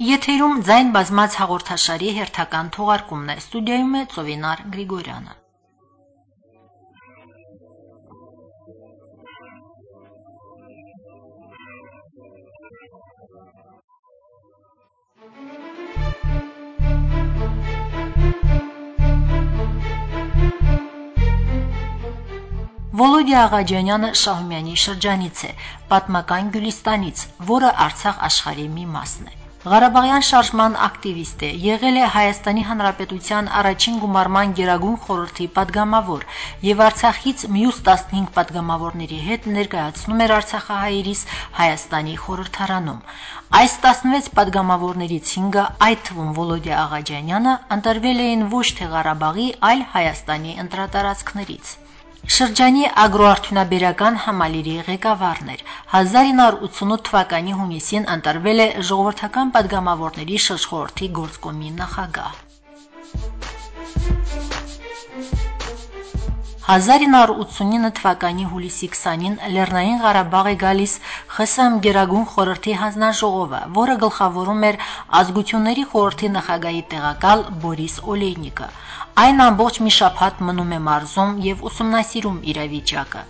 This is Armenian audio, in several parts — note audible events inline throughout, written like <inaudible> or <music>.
Եթերում ձայն բազմաց հաղորդաշարի հերթական թողարկումն է։ Ստուդիայում է Ծովինար Գրիգորյանը։ Վոլոդիա Աղաջանյանը Շահումյանի շրջանից է, պատմական Գյուլիստանից, որը Արցախ աշխարհի մի մասն է։ Ղարաբաղյան շարժման ակտիվիստ է, եղել է Հայաստանի Հանրապետության առաջին գումարման Գերագույն խորհրդի պատգամավոր եւ Արցախից մյուս 15 պատգամավորների հետ ներկայացնում էր արցախահայերիս Հայաստանի խորհրդարանում։ Այս 16 պատգամավորներից 5-ը, այդ թվում Վոլոդյա Աղաջանյանը, ընտրվել էին ոչ թե Ղարաբաղի, այլ Հայաստանի ընտրատարածքներից։ Շրջանի ագրոարդյունաբերական համալիրի ղեկավարն էր։ 1988 թվականի հունիսին ընտրվել է ժողովրդական падգամավորների շրջխորհրդի գործկոմի նախագահ։ 1989 թվականի հուլիսի 20-ին Լեռնային Ղարաբաղ է գալիս ԽՍՀՄ Գերագույն խորհրդի հանձնաժողովը, որը գլխավորում էր Ազգությունների խորհրդի նախագահի տեղակալ Բորիս Օլեյնիկը։ Այն ամբողջ մի շաբաթ մնում է մարզում եւ ուսումնասիրում իրավիճակը։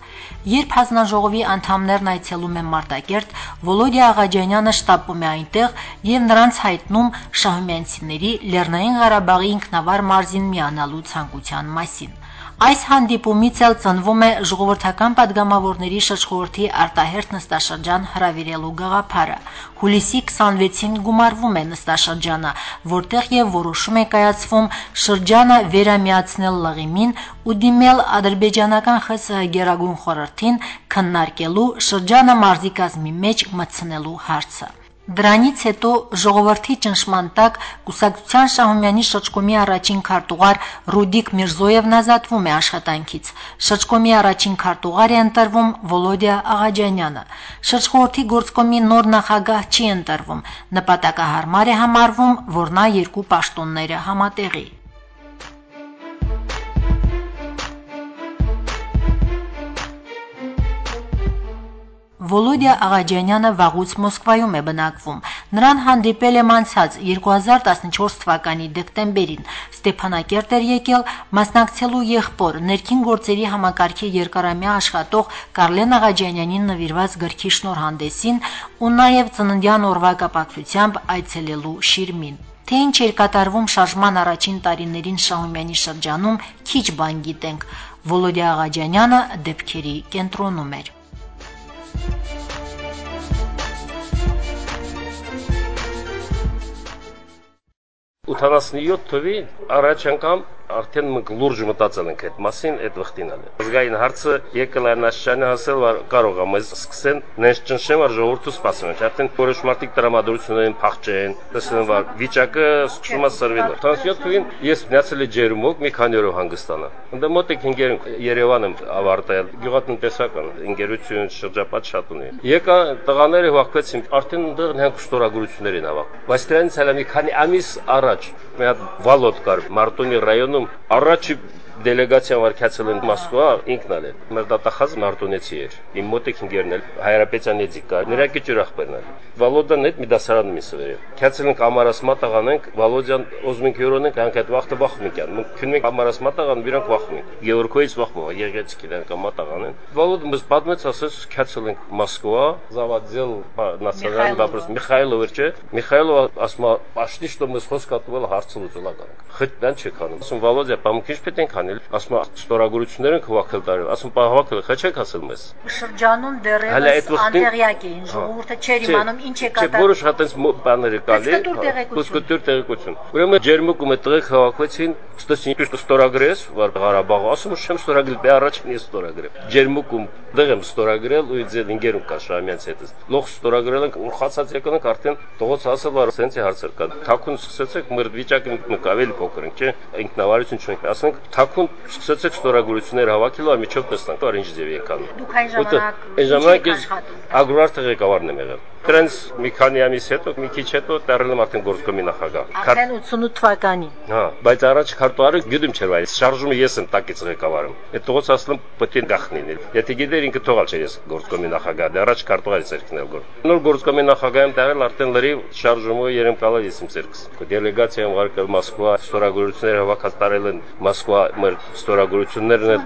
Երբ հանձնաժողովի անդամներն այցելում են Մարտակերտ, Վոլոդիա Աղաջանյանը շտապում է այնտեղ եւ նրանց հայտնում շահումյանցիների Լեռնային Ղարաբաղի ինքնավար մարզին միանալու ցանկության մասին։ Այս հանդիպումից էլ ծնվում է ժողովրդական падգամավորների շրջխորհրդի արտահերթ նստաշրջան հրավիրելու գաղափարը։ Հուլիսի 26-ին գումարվում է նստաշրջանը, որտեղ եւ որոշում է կայացվում շրջանը վերամիացնել լղիմին ու դիմել ադրբեջանական ԽՍՀ Գերագույն խորհրդին քննարկելու շրջանը մարզի կազմի մեջ մտցնելու հարցը։ Դրանից հետո ժողովրդի ճնշման տակ կուսակցության Շահումյանի շրջկոմի առաջին քարտուղար Ռուդիկ Միրզոևն ազատվում է աշխատանքից։ Շրջկոմի առաջին քարտուղար է ընտրվում Վոլոդիա Աղաջանյանը։ Շրջխորհրդի գործկոմի նոր նախագահ չի ընտրվում։ Նպատակահարմար է համարվում, որ նա երկու պաշտոնները համատեղի։ Վոլոդիա Աղաջանյանը վաղուց Մոսկվայում է բնակվում։ Նրան հանդիպել եմ անցած 2014 թվականի դեկտեմբերին։ Ստեփանակերտ էր եկել մասնակցելու եղբոր ներքին գործերի համակարգի երկարամյա աշխատող Կարլեն Աղաջանյանին նվիրված գրքի շնորհանդեսին ու նաև ծննդյան օրվա կապակցությամբ այցելելու Շիրմին։ Թե ինչ էր կատարվում շարժման առաջին տարիներին Շահումյանի շրջանում, քիչ բան գիտենք։ Վոլոդիա Աղաջանյանը դեպքերի կենտրոնում էր։ 87 թվին առաջ անգամ արդեն մենք լուրջ մտածել ենք այդ մասին, այդ վխտին ալը։ Ազգային հարցը եկել է Նաշճանի հասել, որ կարող է մեզ սկսեն նենց ճնշեն, որ ժողովուրդը սպասում է։ Արդեն որոշ մարդիկ տրամադրություններին փախչեն, տեսնում որ վիճակը սկսում է սրվել։ 87 թվին ես միացել եմ Ջերմուկ մի քանի օրով Հանգստանը։ Ընդ մոտիկ ինգեր Երևանը ավարտել, գյուղատնտեսական ընկերություն շրջապատ շատ ունի։ Եկա տղաները հաղթեցին, արդեն այնտեղ նրանք ստորագրություններ են ավակ։ Բայց դրանից հələ մի քանի ամիս առաջ մի հատ վալոտ կար Մարտունի ռայոնում առաջի դելեգացիան վարկացել են Մոսկվա, ինքն ալ է։ Մեր դատախազ Մարտունեցի էր։ Իմ մոտիկ ինգերն էլ Հայրապետյան էջի կար։ Նրա քիչ ուրախբերն էլ։ Վալոդան հետ մի դասարան մի սվեր։ Քացել ենք ամարաս մատաղան ենք, Վալոդյան ոզմենք յորոն ենք, անք այդ վախտը վախում ենք։ Մենք քնում ենք ամարաս մատաղան, վիրանք վախում ենք։ Գևորգոյից վախում, եղեցքի դրանք մատաղան են։ Վալոդ մեզ պատմեց, ասես քացել ենք Մոսկվա, заводил национальный вопрос Михайлов էր, չէ։ Միխայելով ասում է, «Пошли, что мы խոսքատվել հարցը լուծելա գանք»։ Խտան չկան։ Ասում Վալոդիա, պամուքիչ պետք ենք անել անել, ասում է ստորագրություններ են հավաքել տարի, ասում պահավաքել, խա չեք ասել մեզ։ Շրջանում դեռևս անտեղյակ էին, ժողովուրդը չէր իմանում ինչ է կատարվում։ Չէ, որոշ հատենց բաներ կալի, ուսկուտուր տեղեկություն։ Ուրեմն ջերմուկում է տղեկ հավաքվեցին, ստասին ճիշտ ստորագրես, որ Ղարաբաղը, ասում եմ, չեմ ստորագրել, բե առաջին ես ստորագրել։ Ջերմուկում դեղեմ ստորագրել ու իձել ինգերում կա շամյանց հետ։ Լող ստորագրել ենք, ուրխացած եկան ենք արդեն տողոց ասել, որ սենցի հարցեր կան։ Թաքուն սկսեցեք, մեր վիճակը նկավել փոքր ենք, չէ, ինքնավարություն չունենք։ Ասենք, թաքուն սկսեցեք ստորագրություններ հավաքել, ամիջով տեսնանք, որ ինչ ձև եկան։ Դուք այն ժամանակ այն ժամանակ ես ագրոարտը ղեկավարն եմ եղել։ Դրանց մի քանի ամիս հետո, մի քիչ հետո դառնում արդեն գործկոմի նախագահ։ Արդեն 88 թվականին։ Հա, բայց առաջ քարտուղարը գիտում չէր, այս շարժումը ես եմ տակից ղեկավարում։ Այդ տողոց ասլում պետք է գախնին։ Եթե գիտեր ինքը թողալ չէր ես գործկոմի նախագահ, դե առաջ քարտուղարի ցերկնել գոր։ Նոր գործկոմի նախագահում դարել արդեն լրիվ շարժումը երեմկալա ես իմ ցերկս։ Դելեգացիա ուղարկել Մոսկվա, ստորագրություններ հավաքած տարել են Մոսկվա մեր ստորագրություններն են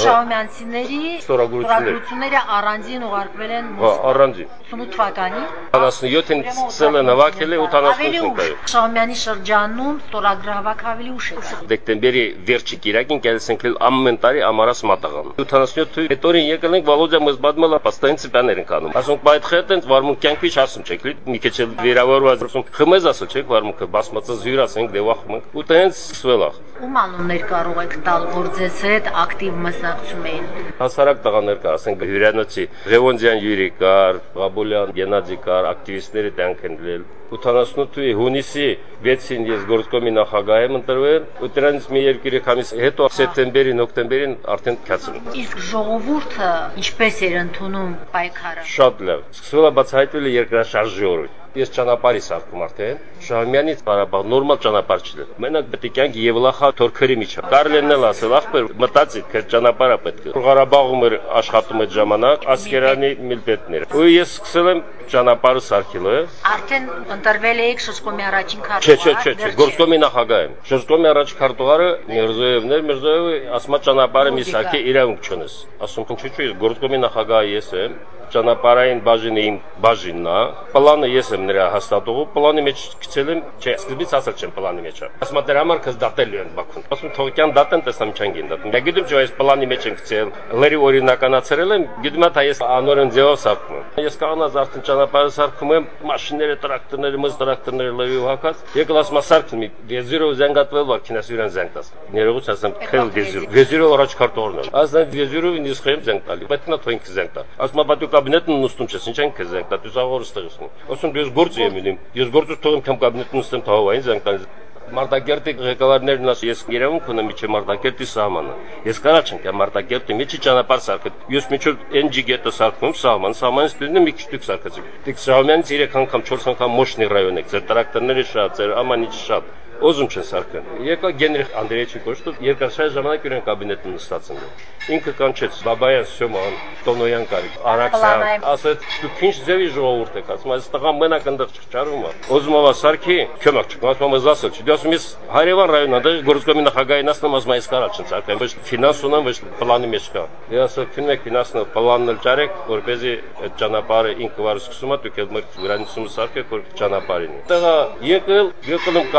Շահումյանցիների ստորագրությունները առանձին ուղարկվել են Մոսկվա։ Հա, առանձին։ 88 թվականին 17-ին սկսել են հավաքել 88 թվականին։ Շահումյանի շրջանում ստորագրահավաք ավելի ուշ է։ Դեկտեմբերի վերջի կիրակին կայացնենք ամեն տարի ամարաս մատաղան։ 77 հետորին եկել ենք Վալոդիա մզբադմալա պաստային ցիպաներ ենք անում։ Ասում բայդ խետեն վարմունք կյանքի ասում չեք, մի քիչ վերավորված ասում խմեզ ասել չեք վարմունքը բասմածը զյուրասենք դեվախ մենք։ Ու տենց սկսվել է։ Ում անուններ կարող եք տալ, որ ձեզ հետ ակտիվ մասնակցում էին։ Հասարակ տղաներ կա, ասենք Հյուրանոցի Ղևոնդյան Յուրի կար, Ղաբուլյան Գենադի կար, ակտիվիստները տանք են լել։ 88-ի հունիսի 6-ին ես գործկոմի նախագահ եմ ընտրվել, ու դրանից մի 2-3 ամիս հետո սեպտեմբերին, օկտեմբերին արդեն կացել։ Իսկ ժողովուրդը ինչպես էր ընդունում պայքարը։ Շատ լավ։ Սկսվել է բացահայտվել երկրաշարժի օրը։ Ես ճանապարհի սարքում արդեն Շահումյանից Ղարաբաղ նորմալ ճանապարհ չի։ Մենակ պետք է կյանք Եվլախա թորքերի միջա։ Կարլենն էլ ասել, ախպեր, մտածի, քեր ճանապարհը պետք է։ Ղարաբաղում էր աշխատում այդ ժամանակ Ասկերանի միլպետներ։ Ու ես սկսել եմ ճանապարհը սարքելը։ Արդեն ընտրվել եք Շոշկոմի առաջին քարտուղար։ Չէ, չէ, չէ, գործկոմի նախագահ եմ։ Շոշկոմի առաջ քարտուղարը Միրզոևն էր, Միրզոևը ասма ճանապարհը մի սարքի իրավունք չունես։ Ասում ինչ չէ, գործկոմի նախագահը ես եմ ճանապարհային բաժինը իմ բաժինն է։ Պլանը ես եմ նրա հաստատողը, պլանի մեջ գցել եմ, չէ, սկզբից ասել չեմ պլանի մեջ։ Ասում եմ դրա համար կս դատելու են Բաքուն։ Ասում թողքյան դատեն տեսամ չան գին դատում։ Դա գիտեմ չէ, այս պլանի մեջ են գցել։ Լերի օրինականացրել եմ, գիտում եմ, թե ես անորեն ձևով սարքում եմ։ Ես կանած արդեն ճանապարհը սարքում եմ, մաշինները, տրակտորները, մզ տրակտորները լերի հակած։ Եկել ասում սարքում, վեզիրով զանգատվել վար, քինաս յուրան զանգ տաս։ Ներողուց ասեմ, քել վեզիր։ Վեզիրով առաջ կարտորն։ Ասում վեզիրով ինձ խեմ զանգ տալի։ Բայց նա թողին զանգ տա։ Ասում բատու կաբինետն նստում չես, ինչ են քեզ զանգ տա, դու զաղորը ստեղսում։ Ասում դու ես գործ եմ իլիմ։ Ես գործը թողեմ քամ կաբինետն նստեմ թողային զանգ տալի։ Մարտակերտի ղեկավարներն ասի ես երևում ունեմ միջի Մարտակերտի սահմանը։ Ես կարա չեմ կա Մարտակերտի միջի ճանապարհ սարքել։ Ես միջով NG գետը սարքում սահման, սահմանից դուրս մի քիչ դուք սարքեցիք։ Դիք Սահմանից 3 անգամ 4 անգամ մոշնի ռայոն եք, ձեր տրակտորները շատ, ձեր ամանիչ շատ ոզում չեն սարքան։ Եկա Գենրիխ Անդրեյեչի կոչտով երկարաշարժ ժամանակ իրեն կաբինետում նստած են։ Ինքը կանչեց Բաբայան Սյոման, Տոնոյան կարի, Արաքսյան, ասեց դուք ինչ ձևի ժողովուրդ եք, ասում այս տղան մենակ ընդեղ չճարում է։ Ոզում ով սարքի, քյոմակ չկա, ասում եմ ասել չի։ Դու ասում ես Հարևան ռայոնն անդեղ գործկոմի նախագահին ասում ասում այս կարա չեն սարքան, ոչ ֆինանս ունեմ, ոչ պլանի մեջ կա։ Ես ասել քնն եք ֆինանսն պլանն էլ ճարեք, որպեսզի այդ ճանապարհը ինքը վար սկսում է, դուք էլ մեր գրանցումը սարքեք, որ ճանապարհին։ Տեղա եկել, եկել եմ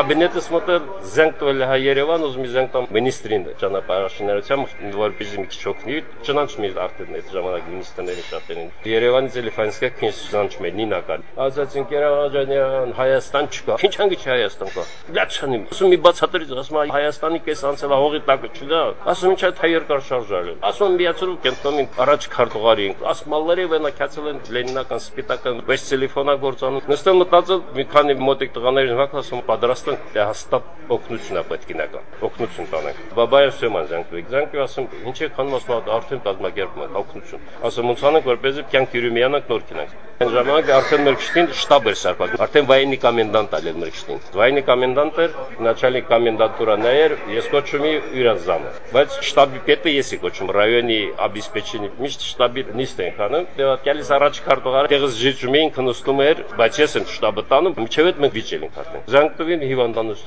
մոտել զենք տվել հա Երևան, ուզում զենք տամ մինիստրին ճանապարհաշինարարությամբ, որպեսզի մի քիչ օգնի, ճանաչում իր արդեն այդ ժամանակ մինիստրների շատերին։ Երևանից էլի ֆրանսիա քինչ ճանաչում է Նինական։ Ասաց Ինկերաջանյան, Հայաստան չկա։ Ինչ անգի չի Հայաստան կա։ Լաչանի։ Ասում մի բացատրից, ասում Հայաստանի կես անցել հողի տակը չլա։ Ասում ինչ այդ հայ երկար շարժալ։ Ասում միացրու կենտրոնին առաջ քարտուղարի։ Ասում մալլերի վենակացել են լենինական սպիտական վեճ տելեֆոնա գործանում։ Նստել մտածել մի քանի մոտիկ տղաներին հակ ասում պատրաստ են դե հաստատ օգնություն է պետք ինա կա օգնություն տանենք բաբայը սեման զանգվի զանգվի ասում ինչ եք անում ասում արդեն կազմակերպում ենք օգնություն ասում ոնց անենք որպեսզի կյանք յուրիմյանանք նոր կինանք այն ժամանակ արդեն մեր քշտին շտաբ էր սարքված արդեն վայնի կոմենդանտ ալել մեր քշտին վայնի կոմենդանտ էր начальник կոմենդատուրա նա էր ես կոչում եմ իրան զամը բայց շտաբի պետը ես եմ կոչում ռայոնի обеспечение միշտ շտաբի նիստ են քանում դե գալիս առաջ քարտուղարը տեղս ժիջում էին քնստում էր բայց ես եմ շտաբը տանում միջև այդ մենք վիճել ենք արդեն զանգտովին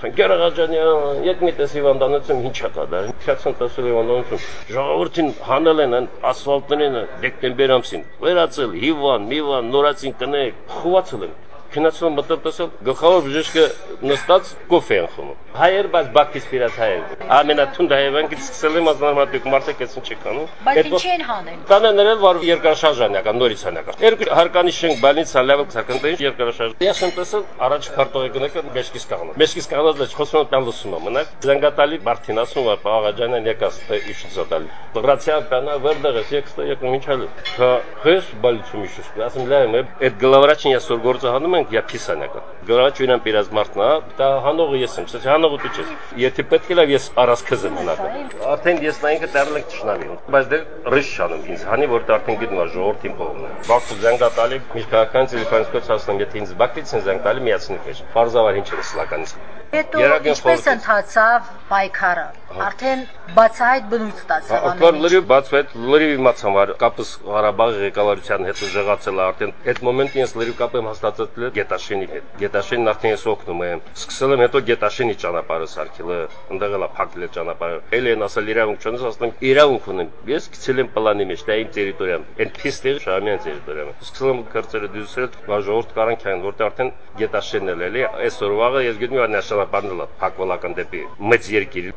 հիվանդանոցության Գերաղաջանյան եկ մի տես հիվանդանոցում ինչա կա դա քյացան տեսել հիվանդանոցում ժողովրդին հանել են ասֆալտներին դեկտեմբեր ամսին վերացել հիվան միվան նոր նորացին կներ, խոացել են քնացում տեսել գլխավոր բժիշկը նստած կոֆե են խմում հայեր բայց բակից ֆիրած հայեր ամենաթունդ հայերենից սկսել եմ ազնարմատիկ մարդը կես ինչ եկանում բայց ինչ են հանել կանեն ներել որ երկրաշարժանական նորից հանական երկու հարկանի շենք բանից լավ ցականտեն երկրաշարժ ես եմ տեսել առաջ քարտողի գնեկը մեջքից կաղնա մեջքից կաղնած լեչ խոսում տան լսում եմ մնաք զանգատալի Մարտին ասում որ աղաջանան եկած թե իշ զոտալ Բրացիան կանա վերդեղս եկստը եկում ինչ ալու հա խես բալիցում իշ ասում լավ այդ գլավրաչին ես որ գործը հանում կերտենք եւ փիսանակը։ Գրաչ ունեմ պիրազմարտնա, դա հանողը ես եմ, ասեցի հանողը դու ես։ Եթե պետք է լավ ես առած քեզ եմ հնակը։ Արդեն ես նա ինքը դեռ լեք ճշնալի եմ, բայց դեռ ռիշ շանում ինձ, հանի որ դա արդեն գիտում է ժողովրդի կողմն է։ Բաքու զանգա տալի, միշտ քաղաքական ցելիֆանսկոց հասնում, եթե ինձ Բաքվից են զանգ տալի, միացնի քեզ։ Պարզավար ինչ է սլականից։ Հետո ինչպես ընթացավ պայքարը։ Արդեն բացահայտ բնույթ ստացավ ամեն ինչ։ Լրիվ բացվեց, լրիվ իմացամ, որ կապս Ղարաբաղի ղեկավարության հետ ուժեղացել է արդեն։ Այդ մոմենտին ես լրիվ կապ եմ հաստատել Գետաշենի հետ։ Գետաշենն արդեն ես օգնում եմ։ Սկսել եմ հետո Գետաշենի ճանապարհը սարքելը, ընդեղ էլ փակել ճանապարհը։ Էլ են ասել իրավունք չունես, ասում իրավունք ունեմ։ Ես գցել եմ պլանի մեջ, դա իմ տերիտորիան։ Այդ փիստերը շամյան տերիտորիան։ Սկսել եմ քրծերը դուսել, որ ժողովուրդ կարան քան, որտեղ արդեն Գետաշենն էլ էլի, այսօր վաղը ես գիտեմ, որ նշանապարն է փակվելական դեպի մեծ երկիր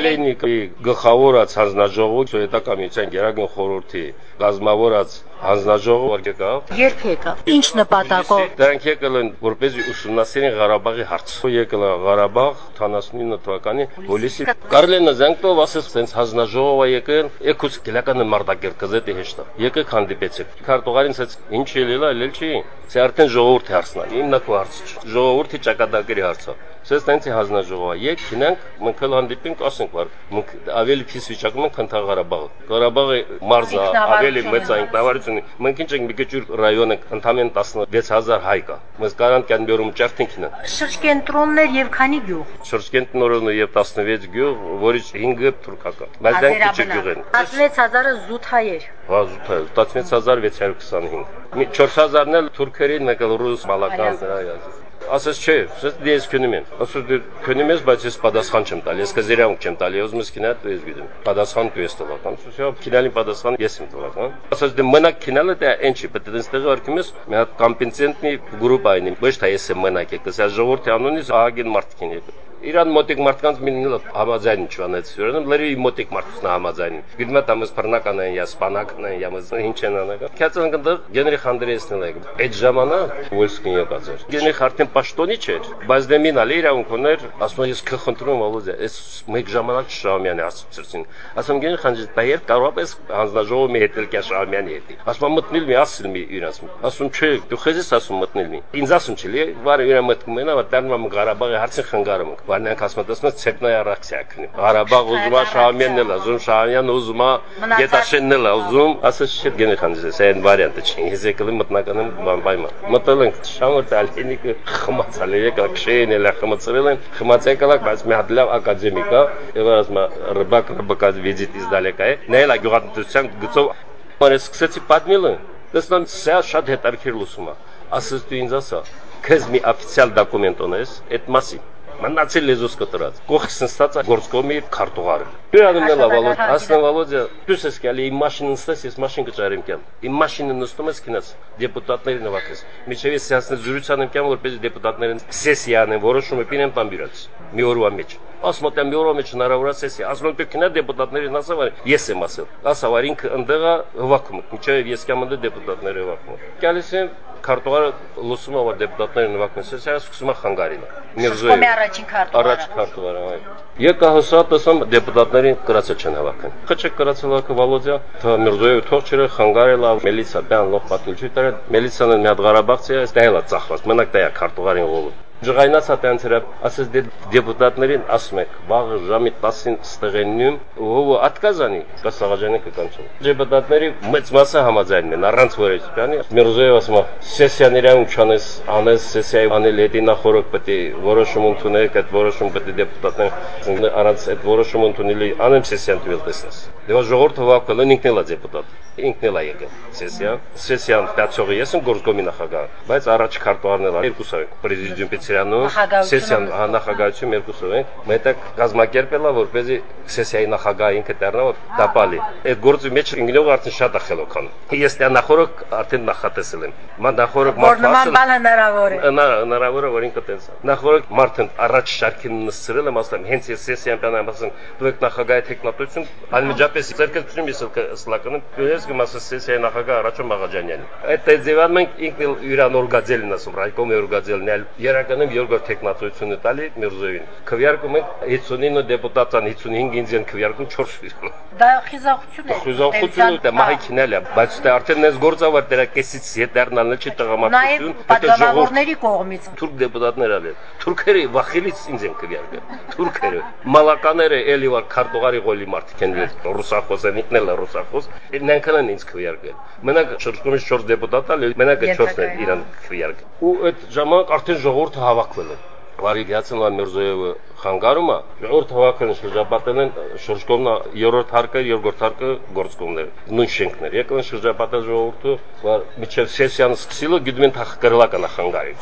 Լենիկի գլխավորած հանձնաժողովը սովետական միության Գերագույն խորհրդի գազմավորած հանձնաժողովը եկավ։ Երբ եկավ։ Ինչ նպատակով։ Դրանք եկել են որպեսզի ուսումնասիրեն Ղարաբաղի հարցը։ Եկել Ղարաբաղ 79 թվականի հուլիսի։ Կարելի է զանգտով ասես sense հանձնաժողովը եկել, եկուց գլականը մարդակեր կզետի հեշտա։ Եկեք հանդիպեցեք։ Քարտուղարին ասաց ինչ ելելա, ելել չի։ Սա արդեն ժողովրդի հարցն է։ Հիմնակու հարցը Ժողովրդի ճակատագրի հարցը։ Սես տենց է հանձնաժողովը։ Եկ քինանք մենք հəl հանդիպենք, ասենք, որ ավելի փիս վիճակում ենք, քան Ղարաբաղը։ Ղարաբաղը մարզա ավելի մեծ ինքնավարություն։ Մենք ինչ ենք մի քիչ ռայոն ենք, ընդամեն 16000 հայ կա։ Մենք կարան կան բերում ճարտինքն։ Շրջկենտրոններ եւ քանի գյուղ։ Շրջկենտրոնը եւ 16 գյուղ, որից 5-ը թուրքական։ Բայց դրանք քիչ գյուղ են։ 16000-ը զուտ հայեր։ Հա, զուտ հայ, 16625։ 4000-ն էլ թուրքերին, մեկ էլ ռուս, բալական, դրա ասես չէ, ասես դե ես քնում եմ։ Ասես դե քնում ես, բայց ես պատասխան չեմ տալի, ես կզերյակ չեմ տալի, ուզում ես քնա, դու ես գիտեմ։ Պատասխան դու ես տվել, կամ սոսիա քնալի պատասխան ես եմ տվել, հա։ Ասես դե մենակ քնալը դա ինչ է, պետք է դստեղը արքում ես, մի հատ կոմպենսենտի գրուպ այնի, ոչ թե ես եմ մենակ եկես, այս ժողովրդի անունից ահագին մարդիկ են եկել իրան մոտիկ մարդկանց մինը համաձայն չանեց յուրն լրի մոտիկ մարդն համաձայն գիտեմ տամս բռնական են я սպանակն են մզ ինչ են անակա քյացան կնդը Գենրիխ Անդրեյսն էլ այդ ժամանակ Ուելսկին եկած էր Գենրիխ արդեն պաշտոնի չէր բայց դե մին ալի իրավունք ուներ ասում ես քխնդրում Վալոդիա այս մեկ ժամանակ Շահումյանի ասացրին ասում Գենրիխ Անդրեյս բայեր կարող ես հանձնաժողովի հետ էլ Շահումյանի հետ ասում մտնել մի ասել մի իրաց ասում չէ դու խեզես ասում մտնել մի ինձ ասում չի վար իրա մտքում ենա որ դառնում Ղարաբաղի հարցը խանգարում Վանյան կասմատասնը ցեպնայ առաքսիա քնի։ Ղարաբաղ ուզում է Շահամյանն էլ ուզում, Շահամյան ուզում է Գետաշենն էլ ուզում, ասես չէ գնի խանձես, այն վարիանտը չի։ եմ մտնականում բանբայմա։ Մտել ենք շամորտ ալինիկը խմացալ եկա քշեն էլ խմացրել են, խմացել բայց մի հատ լավ ակադեմիկ է, եւ ասում ռբակ ռբակած վիզիտ իզդալեկա է։ Նայել գյուղատնտեսության գծով Մարես սկսեցի պատմելը, տեսնան սա շատ հետաքրքիր լուսում է։ Ասես դու ինձ ասա, քեզ մի օֆիցիալ դոկումենտ ունես այդ մասին Մնացել լեզուս կտրած։ Կողքս նստած գործկոմի քարտուղարը։ Դու անդնելա Վալոդ, ասնա Վալոդյա, դու ես գալի իմ մաշինն նստես, ես մաշին կճարեմ կամ։ Իմ մաշինը նստում ես քնած, դեպուտատներին նվակես։ Միջև ես ասնես զրուցան եմ կամ որպես դեպուտատներին սեսիան են որոշումը պինեմ տամբիրած։ Մի օրվա մեջ։ Ասում եմ մի օրվա մեջ հնարավոր է սեսիա։ Ասում եմ քնա դեպուտատներին ասավ, ես եմ ասել։ Ասավ արինք ընդեղա հվակում։ Միջև ես կամ ընդ դեպուտատները հվակում։ Գալիս եմ քարտուղարը լուսում է որ դեպուտատները նվագում սեսիա սկսում է խանգարել Միրզոյի առաջին քարտուղարը առաջ քարտուղարը այո Եկա հսա տեսամ դեպուտատներին կրացել չեն հավաքեն։ Խճեք կրացել ակը Վալոդիա, թա Միրզոյը թող չրը խանգարել ավ Մելիսա բան լող պատմել չի տարել։ Մելիսան մի հատ Ղարաբաղցի է, ստայլա ծախված, մենակ է քարտուղարին ողում։ Ջղայնաց հատյանցերը ասես դե դեպուտատներին ասում եք վաղը ժամի 10-ին ստեղենում ով ատկազանի կասաղաջանի կկանչում դեպուտատների մեծ մասը համաձայնում են առանց որոշ բանի Միրզոյը ասում է սեսիաներան չանես անես սեսիայի անել հետի նախորդ պետք է որոշում ընդունեք այդ որոշում պետք է դեպուտատներ առանց այդ որոշում ընդունելի անեմ սեսիան դուել տեսնես դե ժողովուրդը վակել են ինքն էլ է դեպուտատ ինքն էլ է եկել սեսիան սեսիան տացողի ես եմ գործկոմի նախագահ բայց առաջ քարտուղարն էլ երկուսը պրեզիդիում Պեցիանում սեսիան նախագահություն երկուսով ենք մետակ կազմակերպելա որպեսզի սեսիայի նախագահը ինքը դառնա որ տապալի այդ գործի մեջ ինգնող արդեն շատ է խելոքան ես դա նախորդ արդեն նախատեսել եմ ման նախորդ մարդ նման բան հնարավոր է հնարավոր է որ ինքը տես նախորդ մարդն առաջ շարքին նստրել եմ ասեմ հենց ես սեսիան բանամ ասեմ դու եք նախագահի տեխնատություն անմիջապես ցերկեցնում ես սլականը ես ես կմասը սեսիայի նախագահ առաջում Մաղաջանյանը։ Այդ ձևան մենք ինքն իրան օրգաձելն ասում, ռայկոմի օրգաձելն էլ երականում երկրորդ տեխնատությունը տալի Միրզոյին։ Քվյարկում ենք 59 դեպուտատան 55 ինձ են քվյարկում 4 Դա խիզախություն է։ Խիզախությունը դա մահիքինել է, բայց դա արդեն ես գործավար դրա կեսից հետեռնալն չի տղամարդություն, հետո ժողովրդների կողմից թուրք դեպուտատներ ալել։ Թուրքերը վախելից ինձ են քվյարկել։ Թուրքերը, մալականները էլի վար քարտուղարի գոլի մարդիկ են ռուսախոս են ինքնել ռուսախոս, նրանքն են ինձ քվյարկել։ Մենակ շրջկոմից 4 դեպուտատ ալ, մենակ 4-ն են իրան քվյարկել։ Ու այդ ժամանակ արդեն ժողովուրդը հավաքվել է։ Վարի Գյացնլան Միրզոյևը խանգարումը ժողովուրդ հավաքել են շրջապատել են շրջկոմնա երրորդ հարկը, երկրորդ հարկը գործկոմներ, նույն շենքներ։ Եկել են շրջապատել ժողովուրդը, որ միջև սեսիան սկսիլը գիտում են թախկրլակը նախանգարի։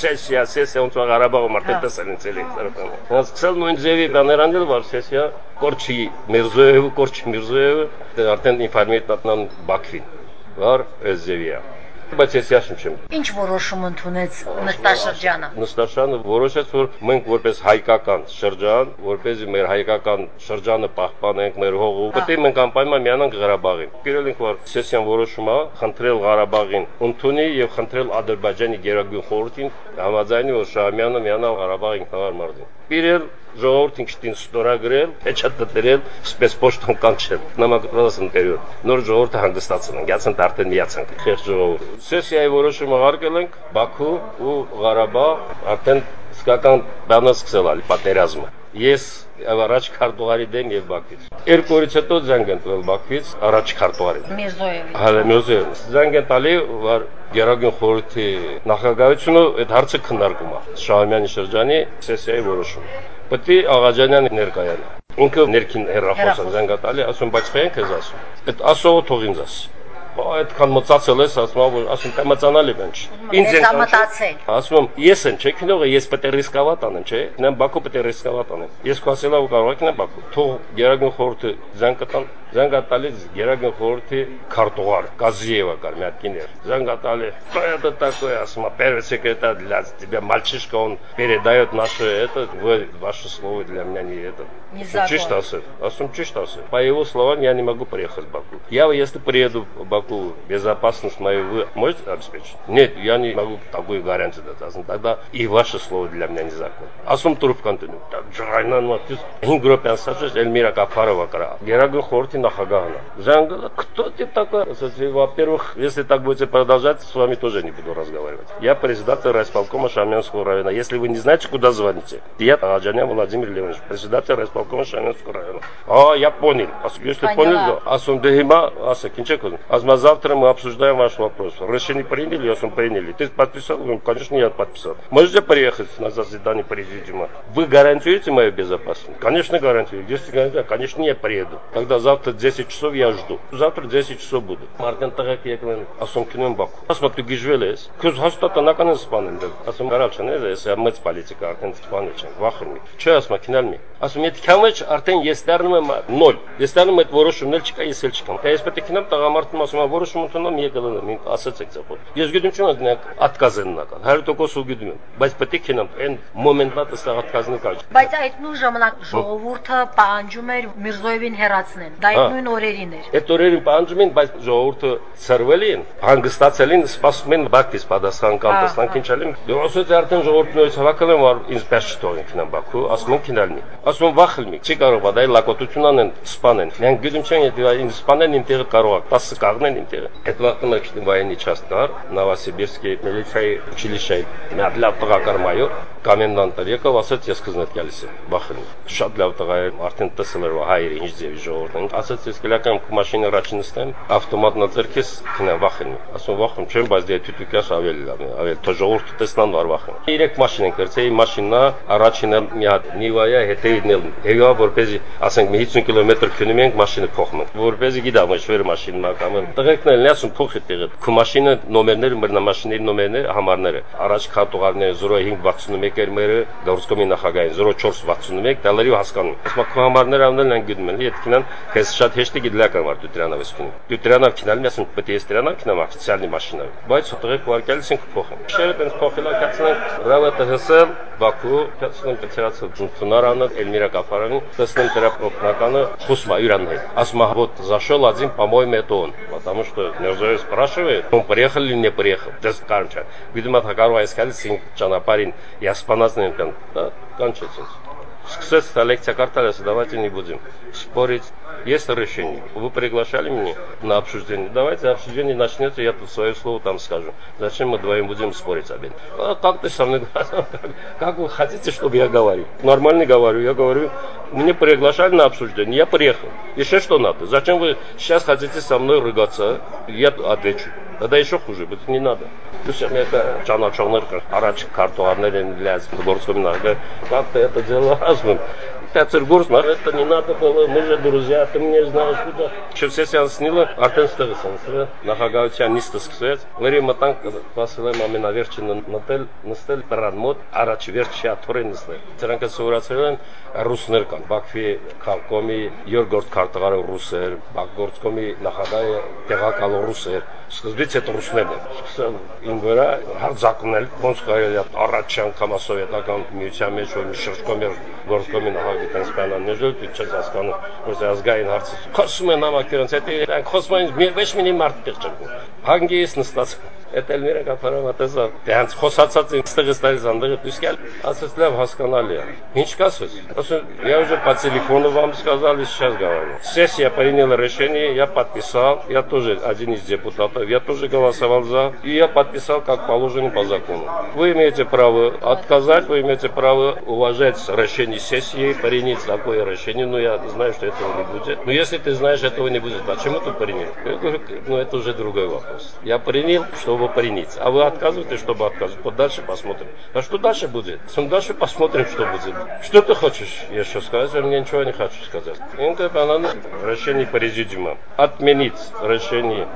Սեսիա, սեսիա ոնց որ Ղարաբաղը մարդը տեսել են ցելի ծրտան։ Հենց սկսել նույն ձևի բաներ անել, որ սեսիա Կորչի Միրզոյևը, Կորչի Միրզոյևը դեռ ինֆորմացիան Բաքվին։ Որ այս ձևի է բայց ես яшն չեմ։ Ինչ որոշում ընդունեց նստաշրջանը։ Նստաշրջանը որոշեց, որ մենք որպես հայկական շրջան, որպեսզի մեր հայկական շրջանը պահպանենք, մեր հողը, պետք է մենք անպայման միանանք Ղարաբաղին։ Գերել ենք, որ սեսիան որոշում է խնդրել Ղարաբաղին ընդունի եւ խնդրել Ադրբեջանի Գերագույն խորհրդին համաձայնի, որ Շահամյանը միանա Ղարաբաղ ինքնավար մարզին։ Բերել ժողովրդին շտին ստորագրել, հեչատ դրել, սպես պոչտան կանչել։ Նամակրոս ընկերյոտ։ Նոր ժողովուրդը հանգստացել են, գացն արդեն միացան խեղճ ժողովուրդ։ Սեսիայի որոշումը հարկել ենք Բաքու ու Ղարաբաղ, արդեն իսկական բանը սկսել ալի պատերազմը։ Ես առաջ քարտուղարի դեմ եւ Բաքվից։ Երկու օրից հետո զանգ են տվել Բաքվից առաջ քարտուղարի։ Միրզոյևի։ Հələ Միրզոյև զանգ են տալի, որ Գերագույն խորհրդի նախագահությունը այդ հարցը քննարկում է։ Շահումյանի շրջանի սեսիայի որոշումը պետք է Աղաջանյանը ներկայանա։ Ինքը ներքին հերախոսը զանգատալի, ասում, բայց ես ասում։ Այդ ասողը թող ինձ ասի այդքան մծացել ես, ասում որ ասում թե մծանալի բան չի։ Ինձ են մտածել։ Ասում ես եմ, չէ՞ քինողը, ես պետք է ռիսկավատ անեմ, չէ՞։ Նեմ Բաքու պետք է ռիսկավատ անեմ։ Ես քո ասելա ու կարող եք նեմ Բաքու։ Թող Գերագույն խորհուրդը զանգատան Զանգատալից Գերագույն խորհրդի քարտուղար Կազիևը կար մի հատ կիներ։ Զանգատալի, это такое, ասում, первый секретарь для тебя мальчишка, он передает наше это, вы ваше слово для меня не это. Не закон. Чуть асыр. Асум чуть асыр. По его словам, я не могу приехать в Баку. Я, если приеду в Баку, какую безопасность мою вы можете обеспечить? Нет, я не могу такую гарантию дать. А тогда и ваше слово для меня не закон. Асум Туров континент. Жайнан Матюс. Ингропян Саджиш Эльмира Кафарова Кара. Гераган Хорти Нахагана. Жанга, кто ты такой? Во-первых, если так будете продолжать, с вами тоже не буду разговаривать. Я председатель райисполкома Шамянского района. Если вы не знаете, куда звоните, я Аджаня, Владимир Леонович, председатель райисполкома Шамянского района. А, я понял. Если понял, Асум Дехима, а, а Кинчек, Азма завтра мы обсуждаем ваш вопрос. Решение приняли, если приняли. Ты подписал? Ну, конечно, я подписал. Можете приехать на заседание президиума? Вы гарантируете мою безопасность? Конечно, гарантирую. Если гарантирую, конечно, я приеду. Тогда завтра 10 часов я жду. Завтра 10 часов буду. Мартин Тагак Яковлевич, Асумкинен Баку. Асмат Гижвелес. Кюз Хастата Наканен Спанен. Асум Гаралча, не знаю, если я мать политика, Артен Спановича, Вахами. Че Асма Кинальми? Асум Яткамыч, Артен Естернме ноль. Естернме Творошум Нельчика Есельчикам. А я испытал Кинам Тагам Артен Асума 0։ Ես դառնում այդ որոշումն էլ չկա, ես էլ չկամ։ Թե ես պետք է քինամ տղամարդուն ասում եմ որոշում ընդունում եկել եմ, ինք ասացեք ծապոտ։ Ես գիտեմ չունեմ դրանք ատկազ են նական։ 100% ու գիտեմ եմ, բայց պետք է քինամ այն մոմենտա տստա ատկազնի կար։ Բայց այդ նույն ժամանակ ժողովուրդը պահանջում էր Միրզոևին հերացնել։ Դա այդ նույն օրերին էր։ Այդ օրերին պահանջում են, բայց ժողովուրդը սրվել են, հանգստացել են, սպասում են Բաքվից պատասխան կամ տեսնանք ինչ ալին։ Դու ասած արդեն ժողովուրդն նույնիսկ հավաքել են, որ ինձ պես չթողին քնան Բաքու, ասում են քնալնի։ Ասում վախել մի, չի կարող բադայ լակոտություն անեն, սպանեն։ Նրանք գիտում չեն, եթե ինձ սպանեն, իմ տեղը կարող է 10 կաղնեն Менде этлакын иҗтимаи ничастар Новосибирский милицей училище мәдләп тора кармаю կոմենդանտ տեր եկավ, ասաց ես քեզ հետ գալիս եմ, բախել։ Շատ լավ տղա է, արդեն տեսել էր որ հայերը ինչ ձևի ժողովուրդ են։ Ասաց ես գլակամ քո մաշինը առաջ նստեմ, ավտոմատնա ձերքես քնեմ, բախել։ Ասում վախում չեմ, բայց դե թույթիկաս ավելի լավ է, ավելի թո ժողովուրդ տեսնան որ բախել։ Երեք մաշին են գրծեի, մաշիննա առաջինը մի հատ Նիվայա հետևին էլ։ Եվա որպեսի ասենք 50 կիլոմետր քնում ենք մաշինը փոխում ենք, որպեսի գիտամ ինչ վեր մաշիննա կամ։ Տղեկն էլ ասում փոխի տեղը։ Քո մաշինը նոմերները, մրնա մաշինների նոմերները, համարները։ Առաջ քարտուղարները 0561 եկել մերը Դորսկոմի նախագահային 0461 դալարի հասկանում։ Իսկ մաքու համարները ամենն են գտնվել, իդքինան քեզ շատ հեշտ է գիտելական վար դու դրանով ես քնում։ Դու դրանով քնալ մի ասում պետք է ես դրանով քնամ արտիցիալի մաշինով։ Բայց ուտղեք վարկելիս ինքը փոխեմ։ Շերը տենց փոխելա կացնենք ռավատը հսել Բաքու կացնենք ծերացը Ձունցունարանը Էլմիրա Կաֆարյանի տեսնեմ դրա օգնականը Խուսմա Իրանն է։ Ասում է вот зашел один по-моему это он, потому что Ներզոյը спрашивает, он приехал или не приехал. Դες կարճա։ Видимо, հակարու այս քալի ճանապարհին ես спонатные там, да, кончится. Сксес лекция карта, давайте не будем спорить. Есть решение. Вы приглашали меня на обсуждение. Давайте обсуждение начнется, я тут свое слово там скажу. Зачем мы двоим будем спорить об этом? А как ты со мной? <laughs> Как вы хотите, чтобы я говорил? Нормально говорю. Я говорю, Мне приглашали на обсуждение, я приехал. Еще что надо? Зачем вы сейчас хотите со мной рыгаться? А? Я отвечу. Тогда еще хуже будет, не надо. Ну То Причем это чаночонер, арачик, картуанер, Как ты это дело <laughs> разным. Пятергорск, это не надо было, мы же друзья, ты мне знаешь куда. Չէ, սեսիան սնիլը արդեն ստեղ է սնսրը, նախագահության նիստը սկսվեց։ Լերի մտանք սպասել եմ ամենավերջին մտել, նստել դրան մոտ, առաջ վերջ շատորեն նստել։ Դրանք սովորացրել են ռուսներ կան, Բաքվի քաղաքոմի Յորգորդ քարտուղարը ռուս էր, Բաքգորցկոմի նախագահը տեղակալ ռուս էր։ Սկզբից այդ ռուսներն են։ Սկսել ին վրա հարձակնել, ոնց կարելի է առաջ անգամ սովետական միության մեջ որ մի շրջկոմի գործկոմի նախագահի տեսպանաններ դու չես հասկանում, որ ազգային հարցը։ Խոսում են համակերպած, այդ խոսում են մի մարդ դեռ։ Հանգիս նստած Այդ էլ մերը կապարամատեսա։ Դրանց խոսացած ինստեղից տալիս անդեղը դուսկալ, ասես լավ հասկանալի է։ Ինչ կասես։ Ասում, я уже по телефону вам сказал, и сейчас говорю. Сессия приняла решение, я подписал, я тоже один из депутатов, я тоже голосовал за, и я подписал, как положено по закону. Вы имеете право отказать, вы имеете право уважать решение сессии, принять такое решение, но я знаю, что этого не будет. Но если ты знаешь, этого не будет, почему ты принял? Я говорю, ну это уже другой вопрос. Я принял, что чтобы принять. А вы отказываете, чтобы отказывать. Вот дальше посмотрим. А что дальше будет? Дальше посмотрим, что будет. Что ты хочешь еще сказать? Я мне ничего не хочу сказать. Решение президиума. Отменить решение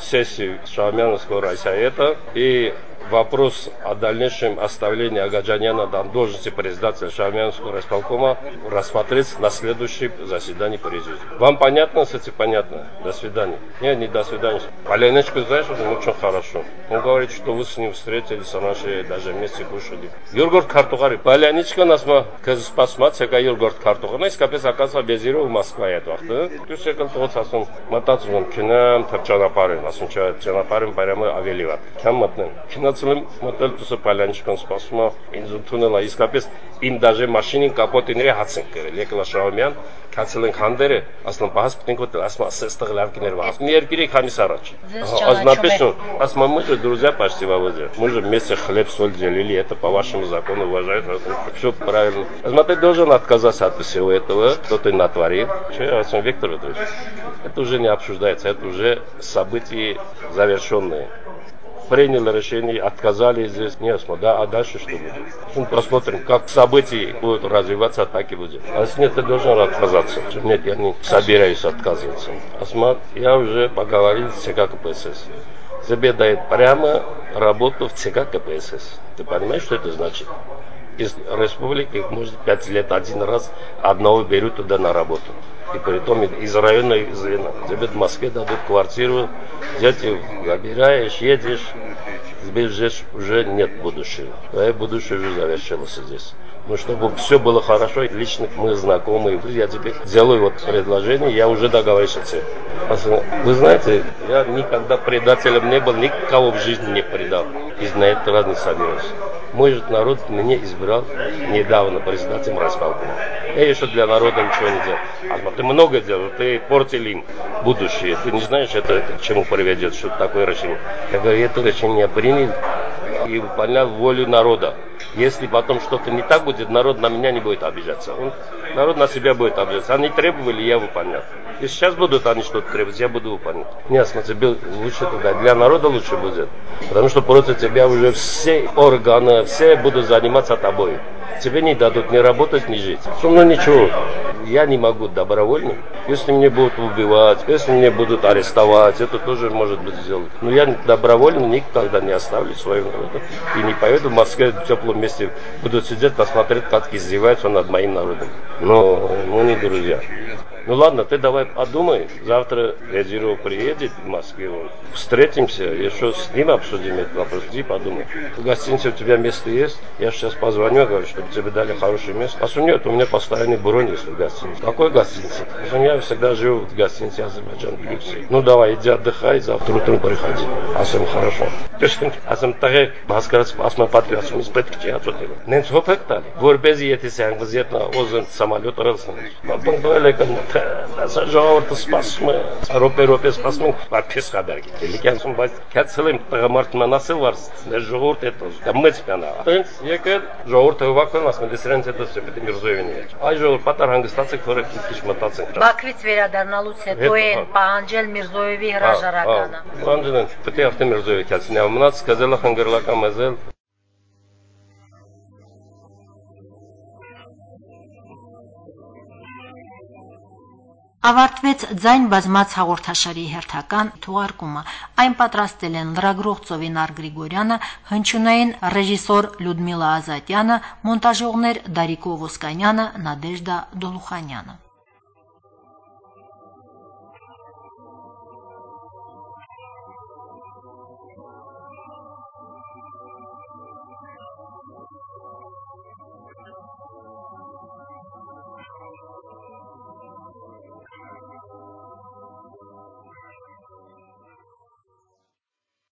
сессии Шаумяновского райсовета и вопрос о дальнейшем оставлении Агаджаняна на должности председателя Шамянского располкома рассмотреть на следующем заседании президиума. Вам понятно, кстати, понятно? До свидания. Нет, не до свидания. Поленочку, знаешь, он очень хорошо. Он говорит, что вы с ним встретились, а наши даже вместе кушали. Юргорд Картугари. Поленочка нас мы спасмат, всяка Юргорд Картугари. Ну, из капец оказывается безиру в Москве это вахты. Ты секал тот сасун. Матацун, кинем, тарчанапарин. Асунча, чанапарин, парямы, авеливат. Кем матным. Кинац մտնեմ քնած մտածել եմ մտել դուսը Պալյանչկան սպասում է ինձ ընդունել է իսկապես իմ դաժե մաշինին կապոտիների հաց են կրել եկել Շահումյան քացել ենք հանդերը ասում պահած պետք է вот ասում ասես տեղ լավ կներ վաղ մի երկրի քանիս առաջ ознаписано ասում мы же друзья почти Володя мы же вместе хлеб соль делили это по вашему закону уважают все правильно асма ты должен отказаться от всего этого что ты натворил че асма Виктор Петрович это уже не обсуждается это уже события завершенные приняли решение, отказали здесь, не да, а дальше что будет? Ну, посмотрим, как события будут развиваться, так и будет. А если нет, ты должен отказаться. Нет, я не собираюсь отказываться. Асма, я уже поговорил с ЦК КПСС. Тебе дает прямо работу в ЦК КПСС. Ты понимаешь, что это значит? Из республики, может, пять лет один раз одного берут туда на работу и притом из района звена. Тебе в Москве дадут квартиру, взять забираешь, едешь, здесь уже нет будущего. Твое будущее уже завершилось здесь. Ну, чтобы все было хорошо, лично мы знакомые, я тебе делаю вот предложение, я уже договорился с Вы знаете, я никогда предателем не был, никого в жизни не предал. И на это раз не собираюсь. Мой народ меня избрал недавно председателем райисполкома. Я еще для народа ничего не делал. А ты много делал, ты портил им будущее. Ты не знаешь, это к чему приведет, что такое решение. Я говорю, это решение принял и выполнял волю народа. Если потом что-то не так будет, народ на меня не будет обижаться. Он, народ на себя будет обижаться. Они требовали, я выполнял. И сейчас будут они что-то требовать, я буду выполнять. Нет, смотри, лучше тогда, для народа лучше будет. Потому что против тебя уже все органы, все будут заниматься тобой. Тебе не дадут ни работать, ни жить. Ну ничего, я не могу добровольно. Если меня будут убивать, если меня будут арестовать, это тоже может быть сделать. Но я добровольно никогда не оставлю свою народу. И не поеду в Москве в теплом месте. Буду сидеть, посмотреть, как издеваются над моим народом. Но мы не друзья. Ну ладно, ты давай подумай. Завтра Гадиров приедет в Москву. Встретимся, еще с ним обсудим этот вопрос. Иди подумай. В гостинице у тебя место есть? Я сейчас позвоню, говорю, чтобы тебе дали хорошее место. А нет, у меня постоянный бронь в гостинице. Какой гостинице? Я всегда живу в гостинице Азербайджан Люкси. Ну давай, иди отдыхай, завтра утром приходи. А Асым хорошо. А Асым тагы баскарас асма патриасымыз бетки атыды. Нен сопектали. Горбези yetisen, kız yetme, ozun samalot arasın. Bakın böyle kanlı. Եկան ասա ժողովուրդը սպասում է, ռոպե-ռոպե սպասում են, որպես խաբեր գիտելի։ Կյանքում բայց կացել եմ տղամարդման ասել մեր ժողովուրդ հետո դա մեծ կանա։ Տենց եկել ժողովուրդը հովակն ասում է, դեսրենց հետո պետք է Միրզոյևին մեջ։ Այ ժողովուրդ պատար հանգստացեք, որ քիչ մտածենք։ Բաքվից վերադառնալուց հետո են պահանջել Միրզոյևի հրաժարականը։ Պահանջել են, պետք է արդեն Միրզոյևի քացնի, մնաց կազելա խնգրլական մեզել Ավարտվեց ձայն բազմաց հաղորդաշարի հերթական թողարկումը։ Այն պատրաստել են լրագրող Ծովինար Գրիգորյանը, հնչյունային ռեժիսոր Լյուդմիլա Ազատյանը, մոնտաժողներ Դարիկ Օվոսկանյանը, Նադեժդա Դոլուխանյանը։